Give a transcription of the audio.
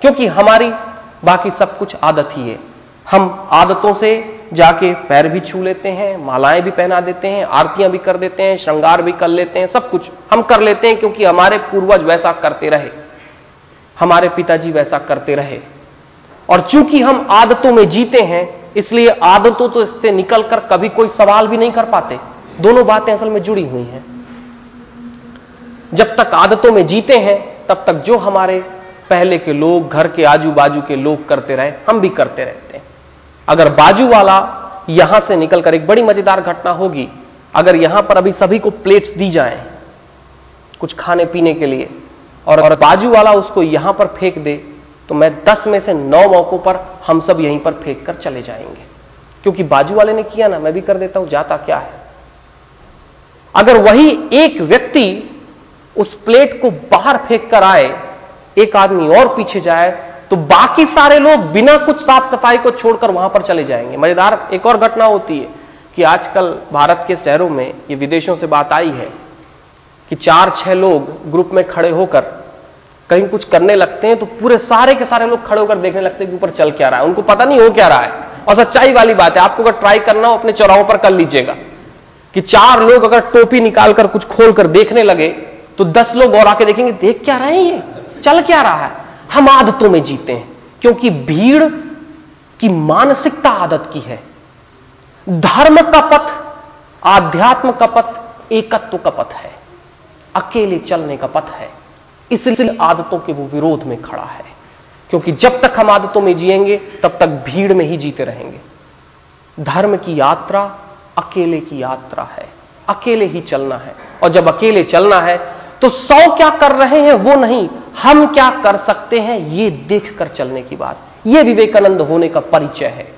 क्योंकि हमारी बाकी सब कुछ आदत ही है। हम आदतों से जाके पैर भी छू लेते हैं, मालाएँ भी पहना देते हैं, आरतियाँ भी कर देते हैं, श्रृंगार भी कर लेते हैं, सब कुछ हम कर लेते हैं क्योंकि हमारे पूर्वज वैसा करते रहे। हमारे पिताजी वैसा करते रहे। और चूँकि हम आदतों में जीते हैं, इसलिए आदतों तो से निकलकर कभी कोई सवाल भी नहीं कर पाते। दोनों बातें असल में जुड़ी हुई हैं। जब तक आदतों में जीते हैं, तब तक जो हमारे पहले के लोग घर के आजू बाजू के लोग करते रहे हम भी करते रहते हैं। अगर बाजू वाला यहाँ से निकलकर एक बड़ी मज़ेदार घटना होगी अगर यहाँ पर अभी सभी को प्लेट्स दी जाए कुछ खाने पीने के लिए और, अगर बाजू वाला उसको यहाँ पर फेंक दे तो मैं दस में से नौ मौकों पर हम सब यहीं पर फेंक कर चले जाएँगे। क्योंकि बाजू वाले ने किया ना मैं भी कर देता हूँ जाता क्या है? अगर वही एक व्यक्ति उस प्लेट को बाहर फेंक कर आए एक आदमी और पीछे जाए तो बाकी सारे लोग बिना कुछ साफ़ सफ़ाई को छोड़कर वहाँ पर चले जाएँगे। मज़ेदार एक और घटना होती है कि आजकल भारत के शहरों में ये विदेशों से बात आई है कि चार छह लोग ग्रुप में खड़े होकर कहीं कुछ करने लगते हैं तो पूरे सारे के सारे लोग खड़े होकर देखने लगते हैं कि ऊपर चल क्या रहा है। उनको पता नहीं हो क्या रहा है। और सच्चाई वाली बात है, आपको अगर ट्राई करना हो, अपने चौराहों पर कर लीजिएगा कि चार लोग अगर टोपी निकालकर कुछ खोलकर देखने लगे तो दस लोग और आके देखेंगे, देख क्या रहे हैं ये? चल क्या रहा है? हम आदतों में जीते हैं, क्योंकि भीड़ की मानसिकता आदत की है। धर्म का पथ, आध्यात्म का पथ, एकत्व का पथ है। अकेले चलने का पथ है। इसलिए आदतों के वो विरोध में खड़ा है। क्योंकि जब तक हम आदतों में जिएँगे, तब तक भीड़ में ही जीते रहेंगे। धर्म की यात्रा अकेले की यात्रा है। अकेले ही चलना है। और जब अकेले चलना है तो सौ क्या कर रहे हैं वो नहीं हम क्या कर सकते हैं? यह देखकर चलने की बात। यह विवेकानंद होने का परिचय है।